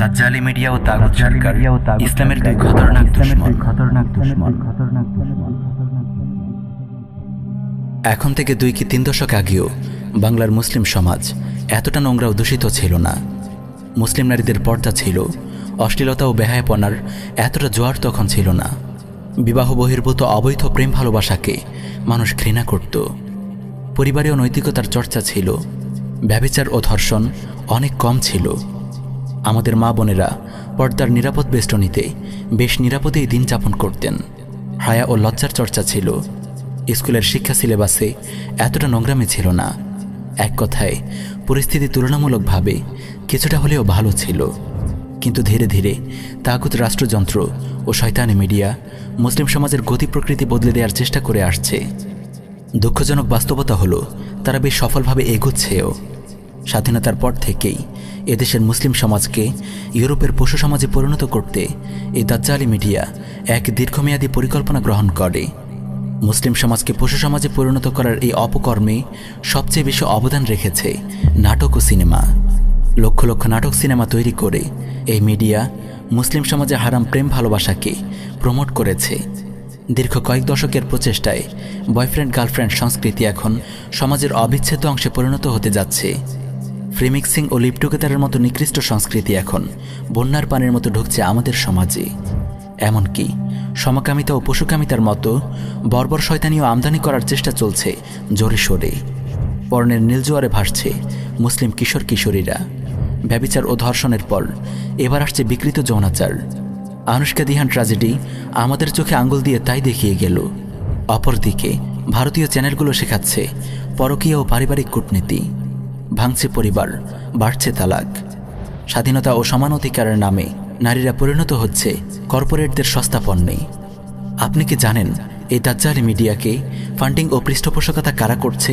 দাজ্জালি media ও তাগুত সরকার ইসলামের দুই খতরনাক দুশ্মন। খতরনাক দুশ্মন খতরনাক দুশ্মন। এখন থেকে দুই কি তিন দশক আগেও বাংলার মুসলিম সমাজ এতটা নোংরা ও দূষিত ছিল না। মুসলিম নারীদের পর্দা ছিল অশ্লীলতা ও বেহায়াপনার এতটা জোয়ার তখন ছিল না। বিবাহ বহির্ভূত অবৈধ প্রেম ভালোবাসাকে মানুষ ঘৃণা করত। পরিবারে ও নৈতিকতার চর্চা ছিল ব্যবিচার ও ধর্ষণ অনেক কম ছিল। আমাদের মা বোনেরা পর্দার নিরাপদ বেষ্টনীতে বেশ নিরাপদেই দিন যাপন করতেন। হায়া ও লজ্জার চর্চা ছিল। স্কুলের শিক্ষা সিলেবাসে এতটা নোংরামি ছিল না। এক কথায়, পরিস্থিতি তুলনামূলকভাবে কিছুটা হলেও ভালো ছিল। কিন্তু ধীরে ধীরে তাগুত রাষ্ট্রযন্ত্র ও শয়তানি মিডিয়া মুসলিম সমাজের গতি প্রকৃতি বদলে দেওয়ার চেষ্টা করে আসছে। দুঃখজনক বাস্তবতা হলো, তারা বেশ সফলভাবে এগোচ্ছেও। স্বাধীনতার পর থেকেই এদেশের মুসলিম সমাজকে ইউরোপের পশু সমাজে পরিণত করতে এই দাজ্জালি মিডিয়া এক দীর্ঘমেয়াদী পরিকল্পনা গ্রহণ করে। মুসলিম সমাজকে পশু সমাজে পরিণত করার এই অপকর্মে সবচেয়ে বেশি অবদান রেখেছে নাটক ও সিনেমা। লক্ষ লক্ষ নাটক সিনেমা তৈরি করে এই মিডিয়া মুসলিম সমাজে হারাম প্রেম ভালোবাসাকে প্রমোট করেছে। দীর্ঘ কয়েক দশকের প্রচেষ্টায় বয়ফ্রেন্ড গার্লফ্রেন্ড সংস্কৃতি এখন সমাজের অবিচ্ছেদ্য অংশে পরিণত হতে যাচ্ছে। ফ্রিমিক্সিং ও লিপ টুগেদারের মতো নিকৃষ্ট সংস্কৃতি এখন বন্যার পানির মতো ঢুকছে আমাদের সমাজে। এমনকি সমকামিতা ও পশুকামিতার মতো বর্বর শয়তানীয় আমদানি করার চেষ্টা চলছে জোরে সোরে। পর্ণের নীলজোয়ারে ভাসছে মুসলিম কিশোর কিশোরীরা। ব্যবিচার ও ধর্ষণের পর এবার আসছে বিকৃত যৌনাচার। আনুষ্কা দিহান ট্র্যাজেডি আমাদের চোখে আঙ্গুল দিয়ে তাই দেখিয়ে গেল। অপরদিকে ভারতীয় চ্যানেলগুলো শেখাচ্ছে পরকীয় ও পারিবারিক কূটনীতি। ভাঙছে পরিবার, বাড়ছে তালাক। স্বাধীনতা ও সমান অধিকারের নামে নারীরা পরিণত হচ্ছে কর্পোরেটদের সস্তা পণ্যে। আপনি কি জানেন এই দাজ্জালি মিডিয়াকে ফান্ডিং ও পৃষ্ঠপোষকতা কারা করছে?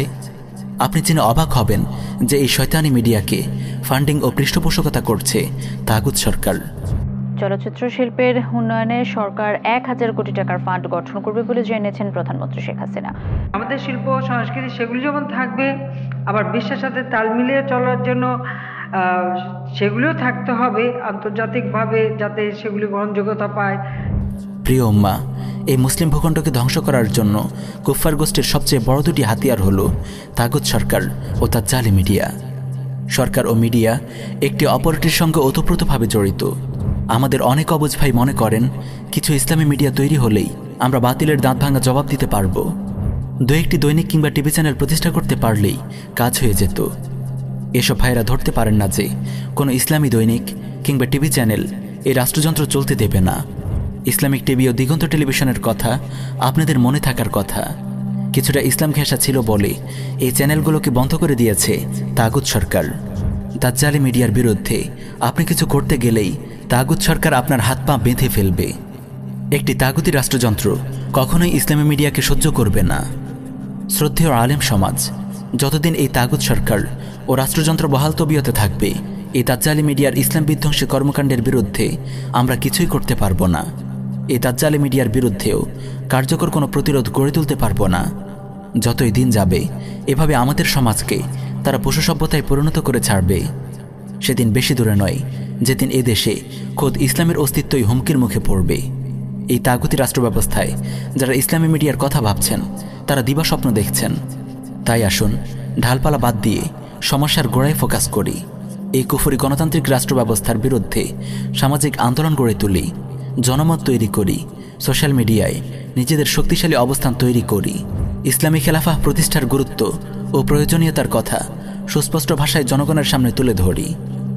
আপনি জেনে অবাক হবেন যে এই শয়তানি মিডিয়াকে ফান্ডিং ও পৃষ্ঠপোষকতা করছে তাগুদ সরকার। চলচ্চিত্র শিল্পের উন্নয়নে সরকার এক হাজার কোটি টাকার ফান্ড গঠন করবে বলে জানিয়েছেন প্রধানমন্ত্রী শেখ হাসিনা। আমাদের শিল্প সংস্কৃতি সেগুলি যেমন থাকবে আবার বিশ্বের সাথে তাল মিলিয়ে চলার জন্য সেগুলিও থাকতে হবে আন্তর্জাতিকভাবে যাতে সেগুলি গ্রহণযোগ্যতা পায়। প্রিয় উম্মা এই মুসলিম ভূখণ্ডকে ধ্বংস করার জন্য কুফফার গোষ্ঠীর সবচেয়ে বড় দুটি হাতিয়ার হল তাগুত সরকার ও তার জালি মিডিয়া। সরকার ও মিডিয়া একটি অপরটির সঙ্গে ওতপ্রোতভাবে জড়িত। আমাদের অনেক অবুঝ ভাই মনে করেন, কিছু ইসলামী মিডিয়া তৈরি হলেই আমরা বাতিলের দাঁত ভাঙা জবাব দিতে পারব। দু একটি দৈনিক কিংবা টিভি চ্যানেল প্রতিষ্ঠা করতে পারলেই কাজ হয়ে যেত। এসব ভাইরা ধরতে পারেন না যে, কোনো ইসলামী দৈনিক কিংবা টিভি চ্যানেল এই রাষ্ট্রযন্ত্র চলতে দেবে না। ইসলামিক টিভি ও দিগন্ত টেলিভিশনের কথা আপনাদের মনে থাকার কথা। কিছুটা ইসলাম ঘেঁষা ছিল বলে এই চ্যানেলগুলোকে বন্ধ করে দিয়েছে তাগুত সরকার। দাজ্জালি মিডিয়ার বিরুদ্ধে আপনি কিছু করতে গেলেই তাগুত সরকার আপনার হাত পা বেঁধে ফেলবে। একটি তাগুতি রাষ্ট্রযন্ত্র কখনোই ইসলামী মিডিয়াকে সহ্য করবে না। শ্রদ্ধেয় আলেম সমাজ, যতদিন এই তাগুত সরকার ও রাষ্ট্রযন্ত্র বহাল তবিয়তে থাকবে, এই তাজ্জালি মিডিয়ার ইসলাম বিধ্বংসী কর্মকাণ্ডের বিরুদ্ধে আমরা কিছুই করতে পারব না। এই তাজ্জালি মিডিয়ার বিরুদ্ধেও কার্যকর কোনো প্রতিরোধ গড়ে তুলতে পারব না। যতই দিন যাবে, এভাবে আমাদের সমাজকে তারা পশু সভ্যতায় পরিণত করে ছাড়বে। সেদিন বেশি দূরে নয়, যেদিন এ দেশে খোদ ইসলামের অস্তিত্বই হুমকির মুখে পড়বে। এই তাগুতি রাষ্ট্র ব্যবস্থায় যারা ইসলামী মিডিয়ার কথা ভাবছেন, তারা দিবা স্বপ্ন দেখছেন। তাই আসুন, ঢালপালা বাদ দিয়ে সমস্যার গোড়ায় ফোকাস করি। এই কুফরি গণতান্ত্রিক রাষ্ট্র ব্যবস্থার বিরুদ্ধে সামাজিক আন্দোলন গড়ে তুলি, জনমত তৈরি করি, সোশ্যাল মিডিয়ায় নিজেদের শক্তিশালী অবস্থান তৈরি করি। ইসলামী খেলাফা প্রতিষ্ঠার গুরুত্ব ও প্রয়োজনীয়তার কথা সুস্পষ্ট ভাষায় জনগণের সামনে তুলে ধরি।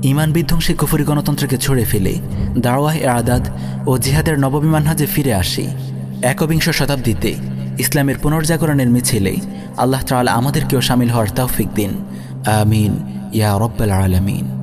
ইমান বিধ্বংসী কুফুরি গণতন্ত্রকে ছড়ে ফেলে দাওয়াহ এ আদাদ ও জিহাদের নববিমানহাজে ফিরে আসি। একবিংশ শতাব্দীতে ইসলামের পুনর্জাগরণের মিছিলে আল্লাহ তাল আমাদেরকেও সামিল হওয়ার তৌফিক দিন। আমিন। ইয়া রব্বাল আলামিন।